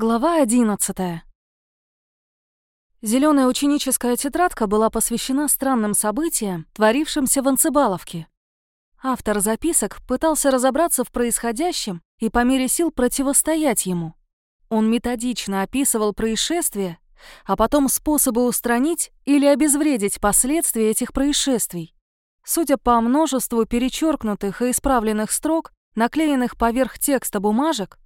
Глава 11. Зеленая ученическая тетрадка была посвящена странным событиям, творившимся в Анцебаловке. Автор записок пытался разобраться в происходящем и по мере сил противостоять ему. Он методично описывал происшествия, а потом способы устранить или обезвредить последствия этих происшествий. Судя по множеству перечеркнутых и исправленных строк, наклеенных поверх текста бумажек,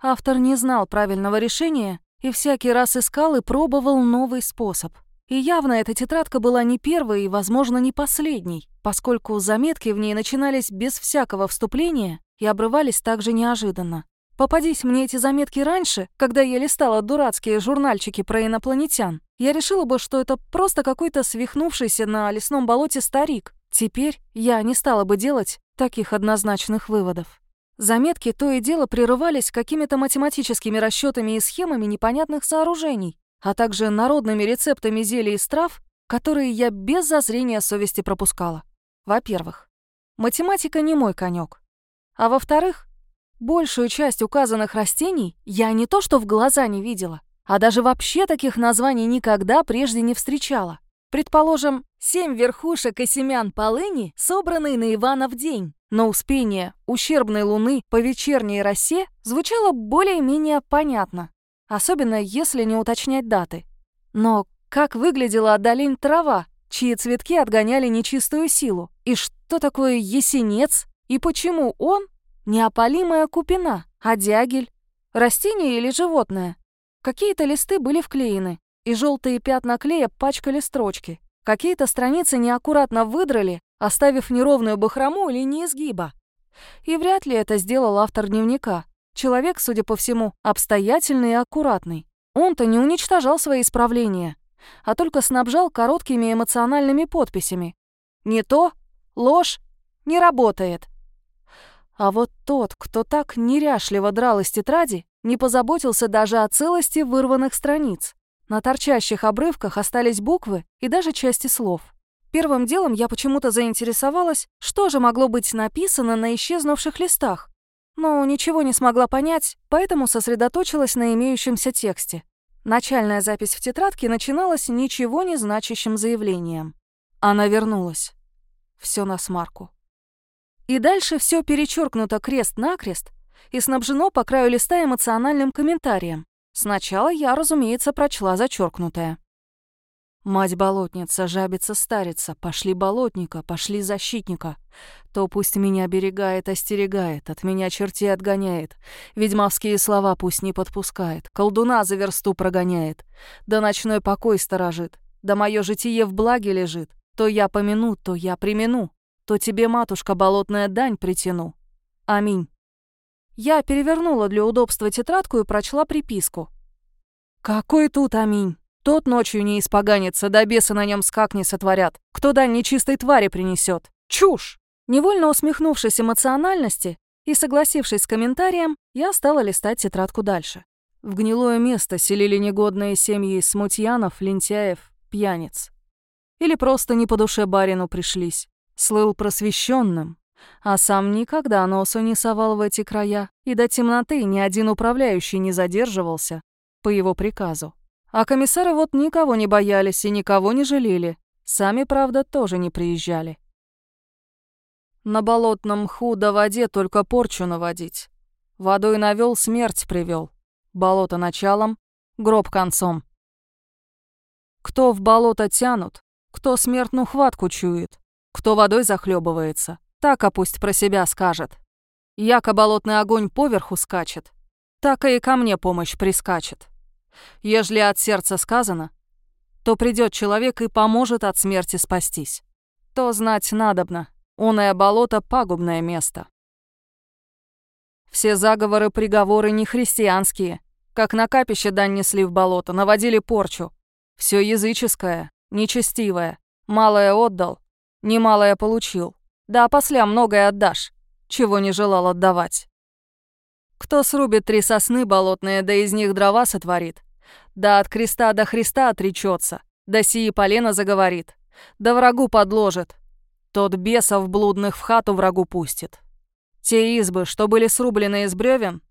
Автор не знал правильного решения и всякий раз искал и пробовал новый способ. И явно эта тетрадка была не первой и, возможно, не последней, поскольку заметки в ней начинались без всякого вступления и обрывались также неожиданно. Попадись мне эти заметки раньше, когда я листала дурацкие журнальчики про инопланетян, я решила бы, что это просто какой-то свихнувшийся на лесном болоте старик. Теперь я не стала бы делать таких однозначных выводов. Заметки то и дело прерывались какими-то математическими расчетами и схемами непонятных сооружений, а также народными рецептами зелий и трав, которые я без зазрения совести пропускала. Во-первых, математика не мой конек. А во-вторых, большую часть указанных растений я не то что в глаза не видела, а даже вообще таких названий никогда прежде не встречала. Предположим, семь верхушек и семян полыни, собранные на Ивана в день. Но успение ущербной луны по вечерней росе звучало более-менее понятно, особенно если не уточнять даты. Но как выглядела одолень трава, чьи цветки отгоняли нечистую силу? И что такое есенец? И почему он неопалимая купина, а дягель? Растение или животное? Какие-то листы были вклеены, и желтые пятна клея пачкали строчки. Какие-то страницы неаккуратно выдрали, оставив неровную бахрому линии изгиба. И вряд ли это сделал автор дневника. Человек, судя по всему, обстоятельный и аккуратный. Он-то не уничтожал свои исправления, а только снабжал короткими эмоциональными подписями. «Не то, ложь, не работает». А вот тот, кто так неряшливо драл из тетради, не позаботился даже о целости вырванных страниц. На торчащих обрывках остались буквы и даже части слов. Первым делом я почему-то заинтересовалась, что же могло быть написано на исчезнувших листах. Но ничего не смогла понять, поэтому сосредоточилась на имеющемся тексте. Начальная запись в тетрадке начиналась ничего не значащим заявлением. Она вернулась. Все на смарку. И дальше все перечеркнуто крест-накрест и снабжено по краю листа эмоциональным комментарием. Сначала я, разумеется, прочла зачеркнутое. Мать-болотница, жабица-старица, пошли болотника, пошли защитника. То пусть меня оберегает, остерегает, от меня чертей отгоняет. Ведьмовские слова пусть не подпускает, колдуна за версту прогоняет. Да ночной покой сторожит, да мое житие в благе лежит. То я помяну, то я примену, то тебе, матушка, болотная дань притяну. Аминь. Я перевернула для удобства тетрадку и прочла приписку. «Какой тут аминь? Тот ночью не испоганится, да бесы на нем скак не сотворят. Кто дань нечистой твари принесет? Чушь!» Невольно усмехнувшись эмоциональности и согласившись с комментарием, я стала листать тетрадку дальше. В гнилое место селили негодные семьи смутьянов, лентяев, пьяниц. Или просто не по душе барину пришлись. Слыл просвещенным, а сам никогда носу не совал в эти края, и до темноты ни один управляющий не задерживался по его приказу. А комиссары вот никого не боялись и никого не жалели. Сами, правда, тоже не приезжали. На болотном мху до воде только порчу наводить. Водой навел, смерть привел. Болото началом, гроб концом. Кто в болото тянут, кто смертную хватку чует, кто водой захлебывается, так а пусть про себя скажет. Яко болотный огонь поверху скачет, так и ко мне помощь прискачет. Ежели от сердца сказано, то придет человек и поможет от смерти спастись. То знать надобно, оное болото — пагубное место. Все заговоры, приговоры не христианские, как на капище дань несли в болото, наводили порчу. Все языческое, нечестивое, малое отдал, немалое получил. Да после многое отдашь, чего не желал отдавать. Кто срубит три сосны болотные, да из них дрова сотворит, да от креста до Христа отречется, да сии полено заговорит, да врагу подложит, тот бесов блудных в хату врагу пустит. Те избы, что были срублены из бревен,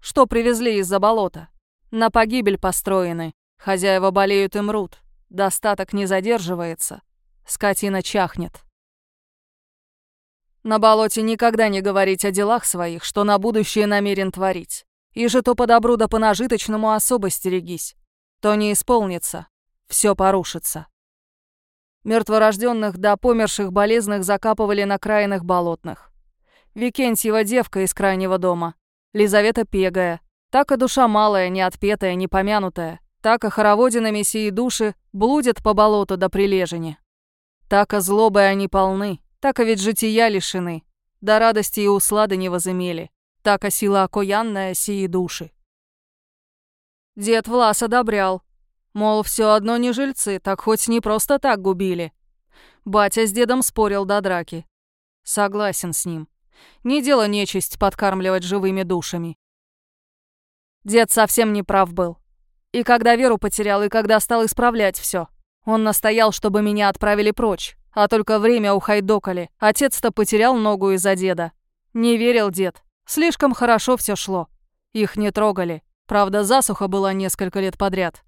что привезли из-за болота, На погибель построены. Хозяева болеют и мрут. Достаток не задерживается. Скотина чахнет. На болоте никогда не говорить о делах своих, что на будущее намерен творить. И же то по добру да по нажиточному особо стерегись. То не исполнится, все порушится. Мертворожденных да померших болезных закапывали на краинах болотных. Викентьева девка из крайнего дома, Лизавета Пегая, так и душа малая, не отпетая, не помянутая, так и хороводинами сии души блудят по болоту до прилежени. Так и злобой они полны, так и ведь жития лишены, до радости и услады не возымели, так и сила окоянная сии души. Дед Влас одобрял, мол, все одно не жильцы, так хоть не просто так губили. Батя с дедом спорил до драки. Согласен с ним. Не дело нечисть подкармливать живыми душами. Дед совсем не прав был. И когда веру потерял, и когда стал исправлять все. Он настоял, чтобы меня отправили прочь, а только время ухайдокали. Отец-то потерял ногу из-за деда. Не верил дед. Слишком хорошо все шло. Их не трогали. Правда, засуха была несколько лет подряд.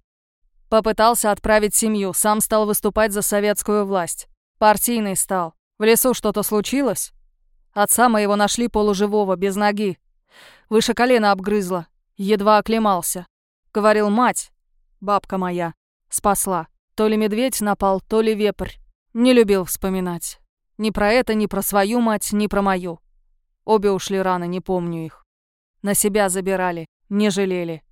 Попытался отправить семью, сам стал выступать за советскую власть. Партийный стал. В лесу что-то случилось? Отца моего нашли полуживого, без ноги. Выше колена обгрызла. Едва оклемался. Говорил мать, бабка моя, спасла. То ли медведь напал, то ли вепрь. Не любил вспоминать. Ни про это, ни про свою мать, ни про мою. Обе ушли рано, не помню их. На себя забирали, не жалели.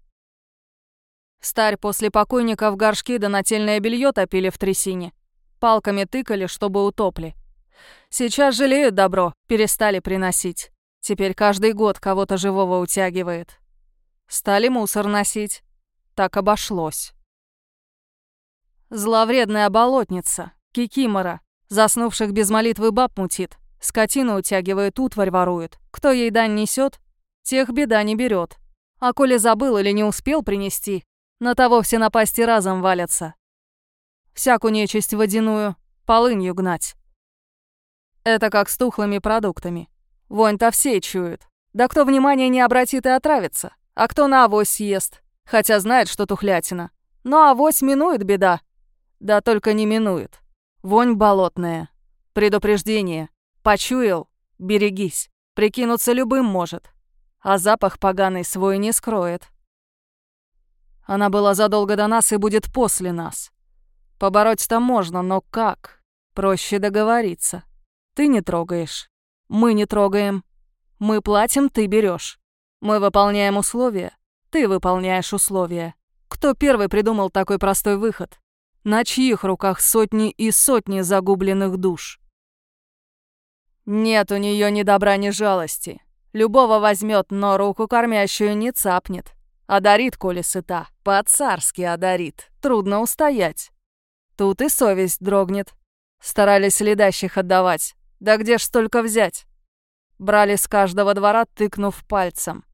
Старь после покойника в горшки да нательное белье топили в трясине. Палками тыкали, чтобы утопли. Сейчас жалеют добро, перестали приносить. Теперь каждый год кого-то живого утягивает. Стали мусор носить. Так обошлось. Зловредная болотница. Кикимора. Заснувших без молитвы баб мутит. Скотину утягивает, утварь ворует. Кто ей дань несет, тех беда не берет. А коли забыл или не успел принести, на того все напасти разом валятся. Всякую нечисть водяную полынью гнать. Это как с тухлыми продуктами. Вонь-то все чуют. Да кто внимания не обратит и отравится. А кто на авось съест, хотя знает, что тухлятина. Но авось минует беда. Да только не минует. Вонь болотная. Предупреждение. Почуял? Берегись. Прикинуться любым может. А запах поганый свой не скроет. Она была задолго до нас и будет после нас. Побороть-то можно, но как? Проще договориться. Ты не трогаешь. Мы не трогаем. Мы платим, ты берешь. Мы выполняем условия. Ты выполняешь условия. Кто первый придумал такой простой выход? На чьих руках сотни и сотни загубленных душ? Нет у нее ни добра, ни жалости. Любого возьмет, но руку кормящую не цапнет. Одарит, коли сыта. По-царски одарит. Трудно устоять. Тут и совесть дрогнет. Старались следящих отдавать. Да где ж столько взять? Брали с каждого двора, тыкнув пальцем.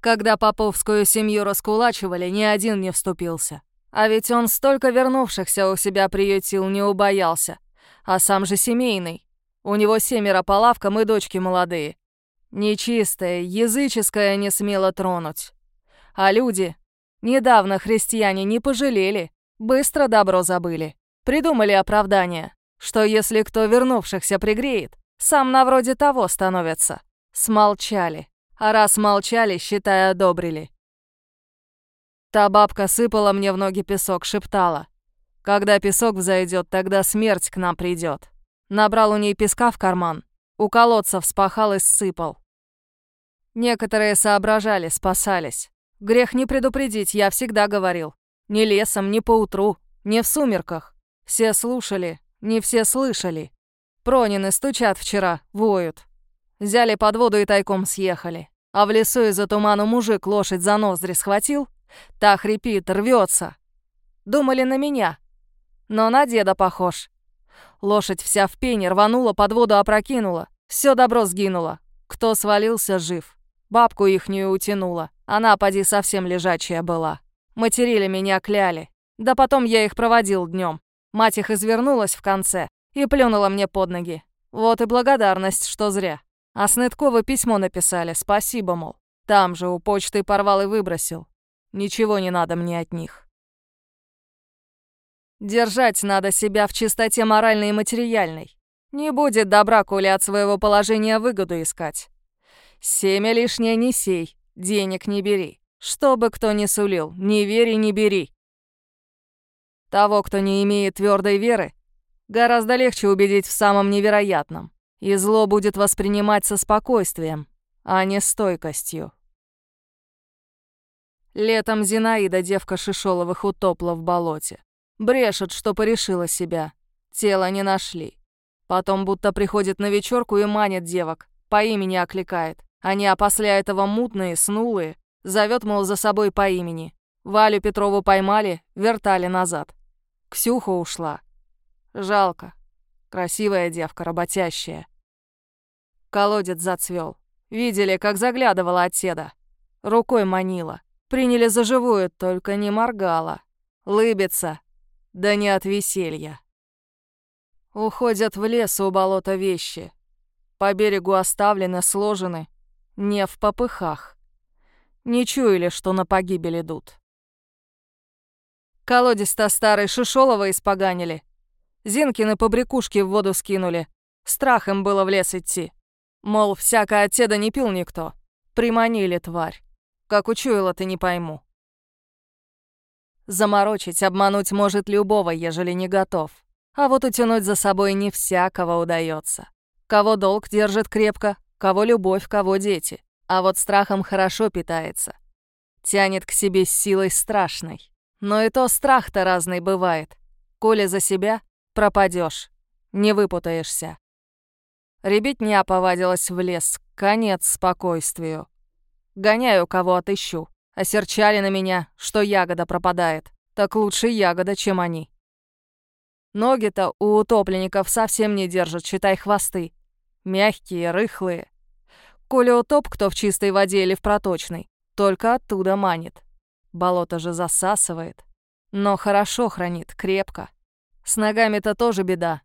Когда поповскую семью раскулачивали, ни один не вступился. А ведь он столько вернувшихся у себя приютил, не убоялся. А сам же семейный. У него семеро по лавкам и дочки молодые. Нечистое, языческое не смело тронуть. А люди, недавно христиане не пожалели, быстро добро забыли. Придумали оправдание, что если кто вернувшихся пригреет, сам на вроде того становится. Смолчали. А раз молчали, считай, одобрили. Та бабка сыпала мне в ноги песок, шептала. Когда песок взойдет, тогда смерть к нам придет. Набрал у ней песка в карман. У колодца вспахал и сыпал. Некоторые соображали, спасались. Грех не предупредить, я всегда говорил. Ни лесом, ни поутру, ни в сумерках. Все слушали, не все слышали. Пронины стучат вчера, воют. Взяли под воду и тайком съехали. А в лесу из-за тумана мужик лошадь за ноздри схватил, Та хрипит, рвется. Думали на меня. Но на деда похож. Лошадь вся в пене, рванула, под воду опрокинула. Все добро сгинуло. Кто свалился, жив. Бабку ихнюю утянула. Она, поди, совсем лежачая была. Материли меня, кляли. Да потом я их проводил днем. Мать их извернулась в конце и плюнула мне под ноги. Вот и благодарность, что зря. А Снытковы письмо написали, спасибо, мол. Там же у почты порвал и выбросил. Ничего не надо мне от них. Держать надо себя в чистоте моральной и материальной. Не будет добра, коли от своего положения выгоду искать. Семя лишнее не сей, денег не бери. Что бы кто ни сулил, не верь и не бери. Того, кто не имеет твердой веры, гораздо легче убедить в самом невероятном, и зло будет воспринимать со спокойствием, а не стойкостью. Летом Зинаида, девка Шишоловых, утопла в болоте. Брешет, что порешила себя. Тело не нашли. Потом будто приходит на вечерку и манит девок, по имени окликает. Они, а после этого мутные, снулые, зовет, мол, за собой по имени. Валю Петрову поймали, вертали назад. Ксюха ушла. Жалко. Красивая девка, работящая. Колодец зацвел. Видели, как заглядывала отседа. Рукой манила. Приняли за живую, только не моргала. Лыбится. Да не от веселья. Уходят в лес у болота вещи. По берегу оставлены, сложены. Не в попыхах. Не чуяли, что на погибель идут. Колодец-то старый Шишолова испоганили. Зинкины побрякушки в воду скинули. Страх им было в лес идти. Мол, всякое отседа не пил никто. Приманили тварь. Как учуяла, ты не пойму. Заморочить, обмануть может любого, ежели не готов. А вот утянуть за собой не всякого удается. Кого долг держит крепко, кого любовь, кого дети. А вот страхом хорошо питается. Тянет к себе силой страшной. Но и то страх-то разный бывает. Коли за себя, пропадешь, не выпутаешься. Ребятня повадилась в лес, конец спокойствию. Гоняю, кого отыщу. Осерчали на меня, что ягода пропадает. Так лучше ягода, чем они. Ноги-то у утопленников совсем не держат, считай хвосты. Мягкие, рыхлые. Коли утоп кто в чистой воде или в проточной, только оттуда манит. Болото же засасывает. Но хорошо хранит, крепко. С ногами-то тоже беда.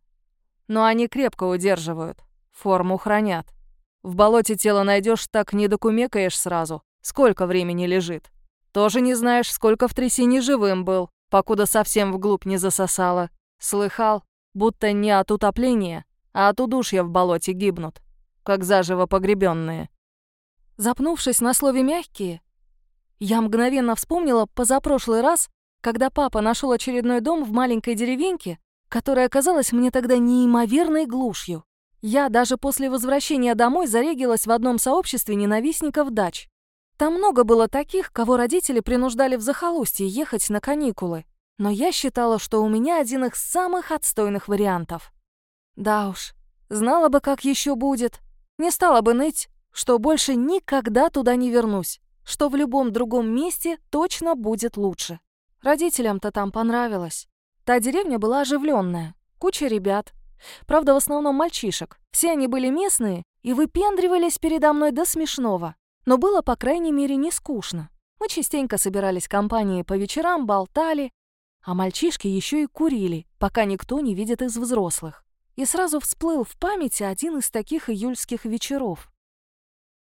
Но они крепко удерживают. Форму хранят. В болоте тело найдешь, так не докумекаешь сразу. Сколько времени лежит. Тоже не знаешь, сколько в трясине живым был, покуда совсем вглубь не засосало. Слыхал, будто не от утопления, а от удушья в болоте гибнут, как заживо погребенные. Запнувшись на слове «мягкие», я мгновенно вспомнила позапрошлый раз, когда папа нашел очередной дом в маленькой деревеньке, которая оказалась мне тогда неимоверной глушью. Я даже после возвращения домой зарегилась в одном сообществе ненавистников дач. Там много было таких, кого родители принуждали в захолустье ехать на каникулы. Но я считала, что у меня один из самых отстойных вариантов. Да уж, знала бы, как еще будет. Не стала бы ныть, что больше никогда туда не вернусь что в любом другом месте точно будет лучше. Родителям-то там понравилось. Та деревня была оживленная, куча ребят. Правда, в основном мальчишек. Все они были местные и выпендривались передо мной до смешного. Но было, по крайней мере, не скучно. Мы частенько собирались компанией по вечерам, болтали, а мальчишки еще и курили, пока никто не видит из взрослых. И сразу всплыл в памяти один из таких июльских вечеров.